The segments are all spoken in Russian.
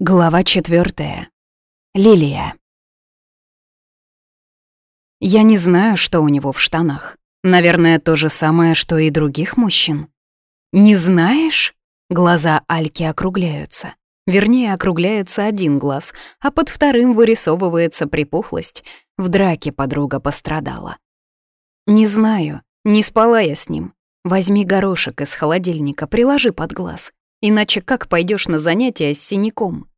Глава четвертая. Лилия. Я не знаю, что у него в штанах. Наверное, то же самое, что и других мужчин. Не знаешь? Глаза Альки округляются. Вернее, округляется один глаз, а под вторым вырисовывается припухлость. В драке подруга пострадала. Не знаю, не спала я с ним. Возьми горошек из холодильника, приложи под глаз иначе как пойдешь на занятия с синяком?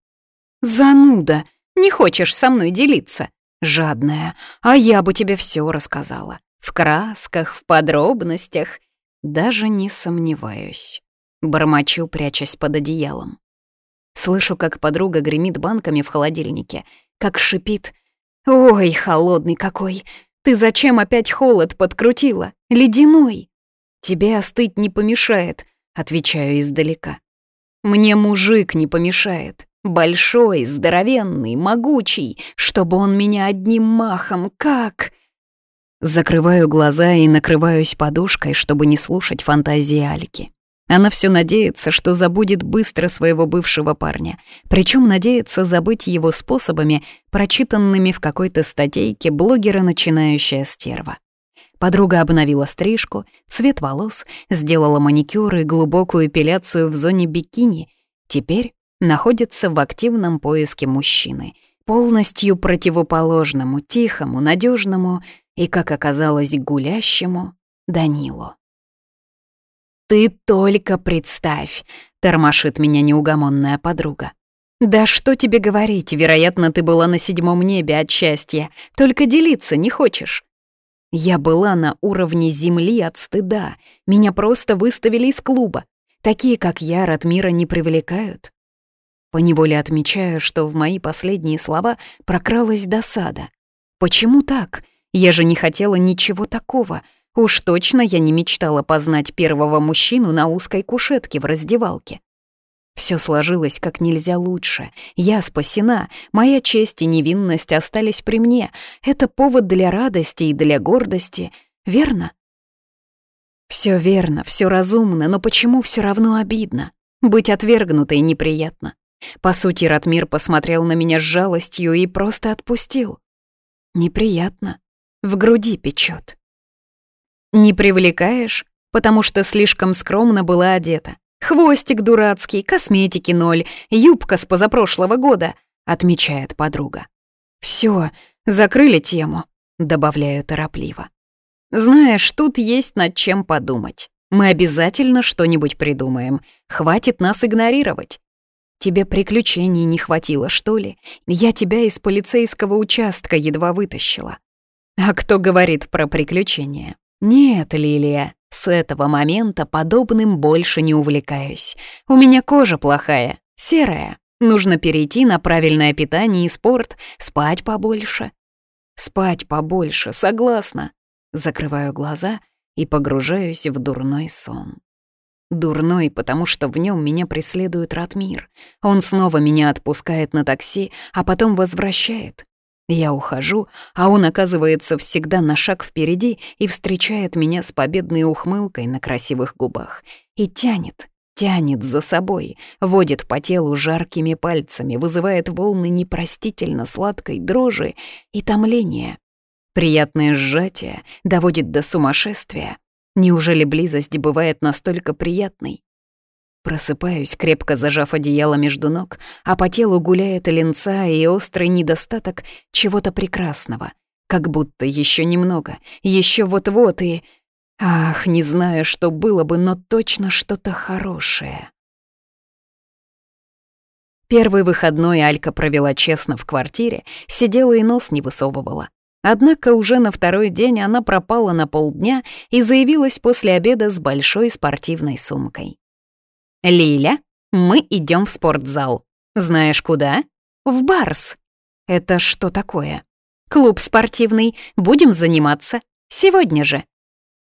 Зануда, не хочешь со мной делиться? Жадная, а я бы тебе все рассказала. В красках, в подробностях. Даже не сомневаюсь. Бормочу, прячась под одеялом. Слышу, как подруга гремит банками в холодильнике, как шипит. «Ой, холодный какой! Ты зачем опять холод подкрутила? Ледяной!» «Тебе остыть не помешает», — отвечаю издалека. Мне мужик не помешает. Большой, здоровенный, могучий, чтобы он меня одним махом, как... Закрываю глаза и накрываюсь подушкой, чтобы не слушать фантазии Альки. Она все надеется, что забудет быстро своего бывшего парня, причем надеется забыть его способами, прочитанными в какой-то статейке блогера «Начинающая стерва». Подруга обновила стрижку, цвет волос, сделала маникюр и глубокую эпиляцию в зоне бикини. Теперь находится в активном поиске мужчины, полностью противоположному, тихому, надежному и, как оказалось, гулящему Данилу. «Ты только представь!» — тормошит меня неугомонная подруга. «Да что тебе говорить, вероятно, ты была на седьмом небе от счастья, только делиться не хочешь». Я была на уровне земли от стыда. Меня просто выставили из клуба. Такие, как я, Ратмира не привлекают. Поневоле отмечаю, что в мои последние слова прокралась досада. Почему так? Я же не хотела ничего такого. Уж точно я не мечтала познать первого мужчину на узкой кушетке в раздевалке. Все сложилось как нельзя лучше. Я спасена, моя честь и невинность остались при мне. Это повод для радости и для гордости, верно? Все верно, все разумно, но почему все равно обидно? Быть отвергнутой неприятно. По сути, Ратмир посмотрел на меня с жалостью и просто отпустил. Неприятно. В груди печет. Не привлекаешь, потому что слишком скромно была одета. Хвостик дурацкий, косметики ноль, юбка с позапрошлого года», — отмечает подруга. «Всё, закрыли тему», — добавляю торопливо. «Знаешь, тут есть над чем подумать. Мы обязательно что-нибудь придумаем. Хватит нас игнорировать». «Тебе приключений не хватило, что ли? Я тебя из полицейского участка едва вытащила». «А кто говорит про приключения?» «Нет, Лилия, с этого момента подобным больше не увлекаюсь. У меня кожа плохая, серая. Нужно перейти на правильное питание и спорт, спать побольше. Спать побольше, согласна. Закрываю глаза и погружаюсь в дурной сон. Дурной, потому что в нем меня преследует Ратмир. Он снова меня отпускает на такси, а потом возвращает. Я ухожу, а он оказывается всегда на шаг впереди и встречает меня с победной ухмылкой на красивых губах. И тянет, тянет за собой, водит по телу жаркими пальцами, вызывает волны непростительно сладкой дрожи и томления. Приятное сжатие доводит до сумасшествия. Неужели близость бывает настолько приятной? Просыпаюсь, крепко зажав одеяло между ног, а по телу гуляет линца и острый недостаток чего-то прекрасного. Как будто еще немного, еще вот-вот и... Ах, не знаю, что было бы, но точно что-то хорошее. Первый выходной Алька провела честно в квартире, сидела и нос не высовывала. Однако уже на второй день она пропала на полдня и заявилась после обеда с большой спортивной сумкой. «Лиля, мы идем в спортзал. Знаешь куда? В Барс». «Это что такое?» «Клуб спортивный. Будем заниматься. Сегодня же».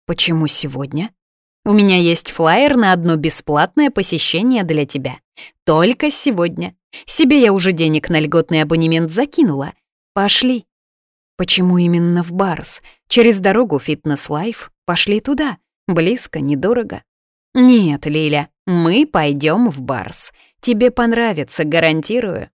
«Почему сегодня?» «У меня есть флаер на одно бесплатное посещение для тебя. Только сегодня. Себе я уже денег на льготный абонемент закинула. Пошли». «Почему именно в Барс? Через дорогу фитнес-лайф. Пошли туда. Близко, недорого». «Нет, Лиля, мы пойдем в Барс. Тебе понравится, гарантирую».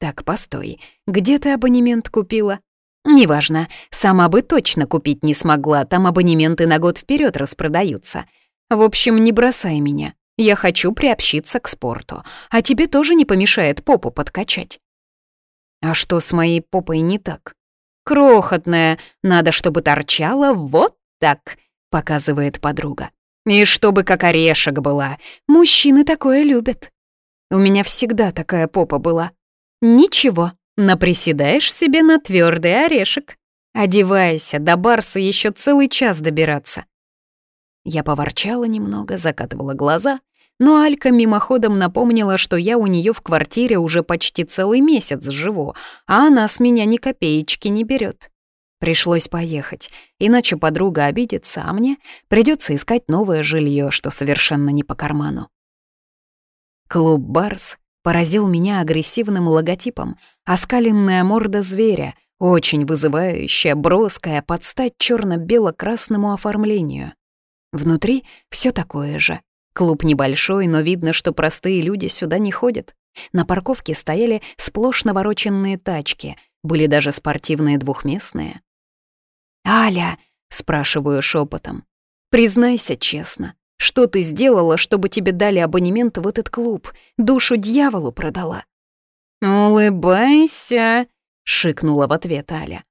«Так, постой, где ты абонемент купила?» «Неважно, сама бы точно купить не смогла, там абонементы на год вперед распродаются. В общем, не бросай меня, я хочу приобщиться к спорту, а тебе тоже не помешает попу подкачать». «А что с моей попой не так?» «Крохотная, надо, чтобы торчала вот так», — показывает подруга. И чтобы как орешек была. Мужчины такое любят. У меня всегда такая попа была. Ничего, наприседаешь себе на твердый орешек. Одевайся, до барса еще целый час добираться. Я поворчала немного, закатывала глаза, но Алька мимоходом напомнила, что я у нее в квартире уже почти целый месяц живу, а она с меня ни копеечки не берет. Пришлось поехать, иначе подруга обидится, а мне придется искать новое жилье, что совершенно не по карману. Клуб «Барс» поразил меня агрессивным логотипом, оскаленная морда зверя, очень вызывающая, броская, под стать черно-бело-красному оформлению. Внутри все такое же. Клуб небольшой, но видно, что простые люди сюда не ходят. На парковке стояли сплошь навороченные тачки, были даже спортивные двухместные. «Аля», — спрашиваю шепотом, — «признайся честно, что ты сделала, чтобы тебе дали абонемент в этот клуб? Душу дьяволу продала?» «Улыбайся», — шикнула в ответ Аля.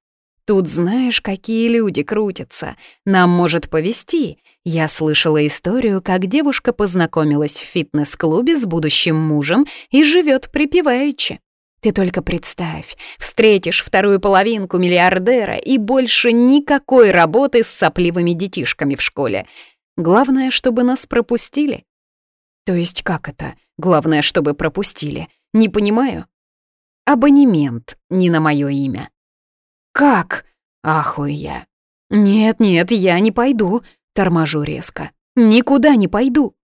«Тут знаешь, какие люди крутятся. Нам может повести. Я слышала историю, как девушка познакомилась в фитнес-клубе с будущим мужем и живет припеваючи. Ты только представь, встретишь вторую половинку миллиардера и больше никакой работы с сопливыми детишками в школе. Главное, чтобы нас пропустили. То есть как это? Главное, чтобы пропустили. Не понимаю. Абонемент не на мое имя. Как? Ахуй я. Нет, нет, я не пойду. Торможу резко. Никуда не пойду.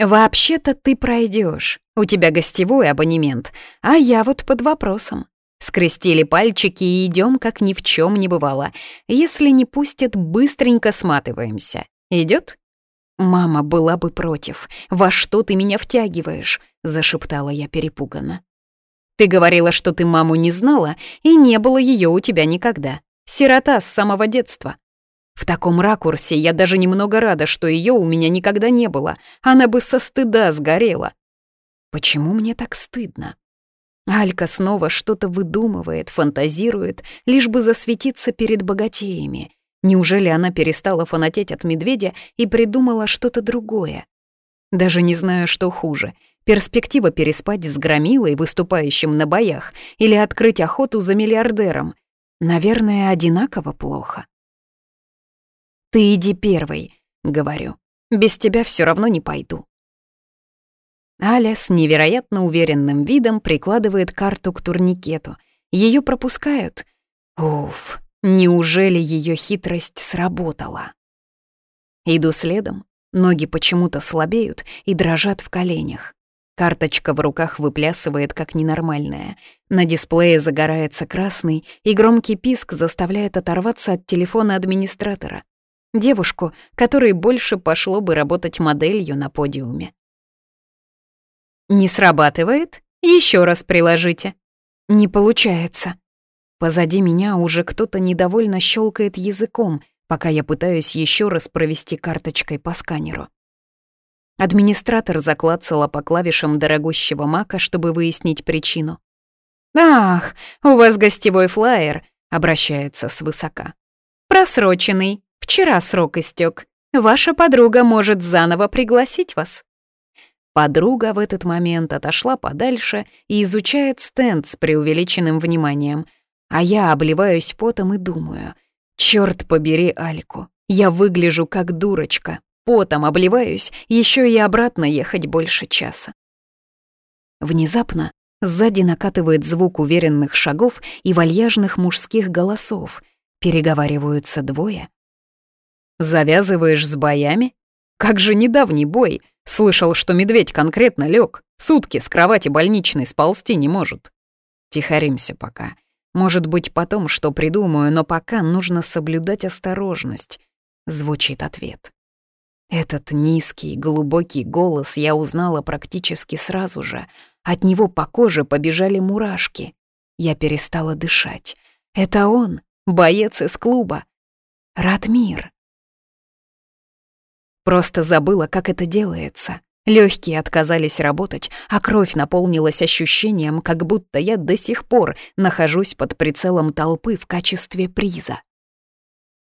Вообще-то ты пройдешь. У тебя гостевой абонемент, а я вот под вопросом. Скрестили пальчики и идем, как ни в чем не бывало. Если не пустят, быстренько сматываемся. Идет? «Мама была бы против. Во что ты меня втягиваешь?» — зашептала я перепуганно. «Ты говорила, что ты маму не знала, и не было ее у тебя никогда. Сирота с самого детства. В таком ракурсе я даже немного рада, что ее у меня никогда не было. Она бы со стыда сгорела. Почему мне так стыдно? Алька снова что-то выдумывает, фантазирует, лишь бы засветиться перед богатеями. Неужели она перестала фанатеть от медведя и придумала что-то другое? Даже не знаю, что хуже. Перспектива переспать с громилой, выступающим на боях, или открыть охоту за миллиардером. Наверное, одинаково плохо. «Ты иди первый», — говорю. «Без тебя все равно не пойду». Аля с невероятно уверенным видом прикладывает карту к турникету. Ее пропускают. Уф, неужели ее хитрость сработала? Иду следом. Ноги почему-то слабеют и дрожат в коленях. Карточка в руках выплясывает как ненормальная. На дисплее загорается красный, и громкий писк заставляет оторваться от телефона администратора. Девушку, которой больше пошло бы работать моделью на подиуме. Не срабатывает? Еще раз приложите. Не получается. Позади меня уже кто-то недовольно щелкает языком, пока я пытаюсь еще раз провести карточкой по сканеру. Администратор заклацала по клавишам дорогущего мака, чтобы выяснить причину. «Ах, у вас гостевой флаер», — обращается свысока. «Просроченный. Вчера срок истек. Ваша подруга может заново пригласить вас». Подруга в этот момент отошла подальше и изучает стенд с преувеличенным вниманием. А я обливаюсь потом и думаю, «Чёрт побери Альку, я выгляжу как дурочка, потом обливаюсь, еще и обратно ехать больше часа». Внезапно сзади накатывает звук уверенных шагов и вальяжных мужских голосов. Переговариваются двое. «Завязываешь с боями? Как же недавний бой!» Слышал, что медведь конкретно лег. Сутки с кровати больничной сползти не может. Тихоримся пока. Может быть, потом что придумаю, но пока нужно соблюдать осторожность. Звучит ответ. Этот низкий, глубокий голос я узнала практически сразу же. От него по коже побежали мурашки. Я перестала дышать. Это он, боец из клуба. Ратмир. Просто забыла, как это делается. Лёгкие отказались работать, а кровь наполнилась ощущением, как будто я до сих пор нахожусь под прицелом толпы в качестве приза.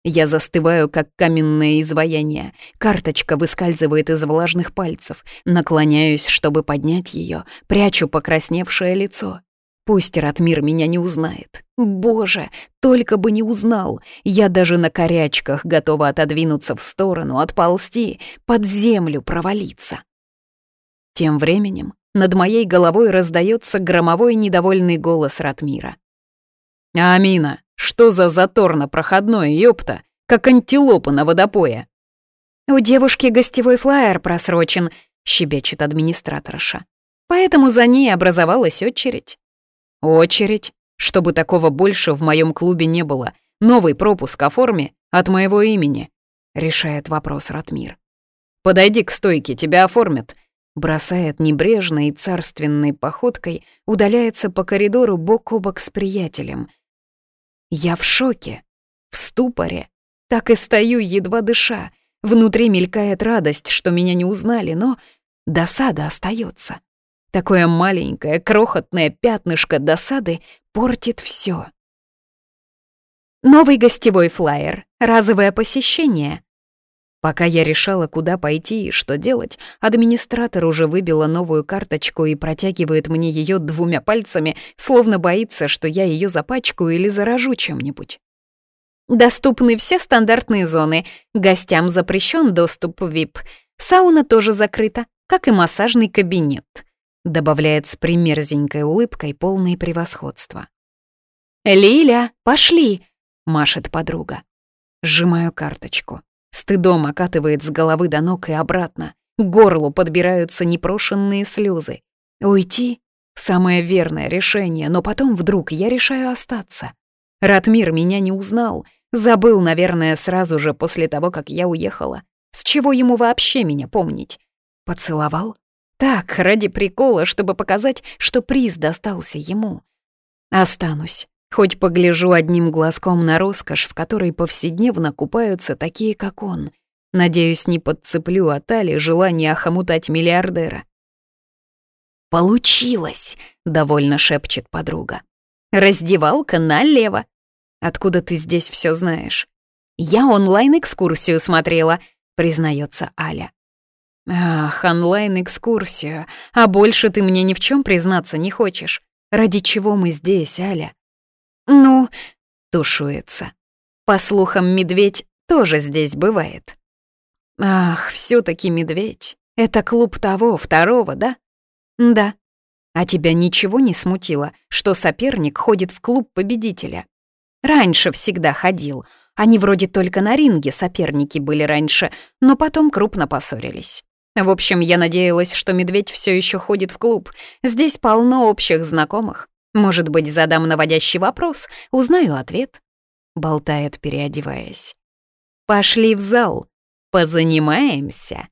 Я застываю, как каменное изваяние. Карточка выскальзывает из влажных пальцев. Наклоняюсь, чтобы поднять её, прячу покрасневшее лицо. Пусть Ратмир меня не узнает. Боже, только бы не узнал. Я даже на корячках готова отодвинуться в сторону, отползти, под землю провалиться. Тем временем над моей головой раздается громовой недовольный голос Ратмира. «Амина, что за затор на проходной, ёпта? Как антилопа на водопое!» «У девушки гостевой флаер просрочен», — щебечет администраторша. «Поэтому за ней образовалась очередь». Очередь? Чтобы такого больше в моем клубе не было. Новый пропуск о форме от моего имени. Решает вопрос Ратмир. Подойди к стойке, тебя оформят. Бросает небрежной и царственной походкой, удаляется по коридору бок о бок с приятелем. Я в шоке, в ступоре. Так и стою, едва дыша. Внутри мелькает радость, что меня не узнали, но досада остается. Такое маленькое, крохотное пятнышко досады портит все. Новый гостевой флаер. Разовое посещение. Пока я решала, куда пойти и что делать, администратор уже выбила новую карточку и протягивает мне ее двумя пальцами, словно боится, что я ее запачкаю или заражу чем-нибудь. Доступны все стандартные зоны. Гостям запрещен доступ в VIP. Сауна тоже закрыта, как и массажный кабинет добавляет с примерзенькой улыбкой полное превосходство. «Лиля, пошли!» — машет подруга. Сжимаю карточку. Стыдом окатывает с головы до ног и обратно. К горлу подбираются непрошенные слезы. Уйти — самое верное решение, но потом вдруг я решаю остаться. Ратмир меня не узнал, забыл, наверное, сразу же после того, как я уехала. С чего ему вообще меня помнить? Поцеловал? Так, ради прикола, чтобы показать, что приз достался ему. Останусь. Хоть погляжу одним глазком на роскошь, в которой повседневно купаются такие, как он. Надеюсь, не подцеплю от Али желание охомутать миллиардера. «Получилось!» — довольно шепчет подруга. «Раздевалка налево!» «Откуда ты здесь все знаешь?» «Я онлайн-экскурсию смотрела», — признается Аля. «Ах, онлайн-экскурсию. А больше ты мне ни в чем признаться не хочешь. Ради чего мы здесь, Аля?» «Ну...» — тушуется. «По слухам, медведь тоже здесь бывает». «Ах, все таки медведь. Это клуб того, второго, да?» «Да». «А тебя ничего не смутило, что соперник ходит в клуб победителя?» «Раньше всегда ходил. Они вроде только на ринге соперники были раньше, но потом крупно поссорились». В общем, я надеялась, что медведь все еще ходит в клуб. Здесь полно общих знакомых. Может быть, задам наводящий вопрос, узнаю ответ. Болтает, переодеваясь. «Пошли в зал. Позанимаемся».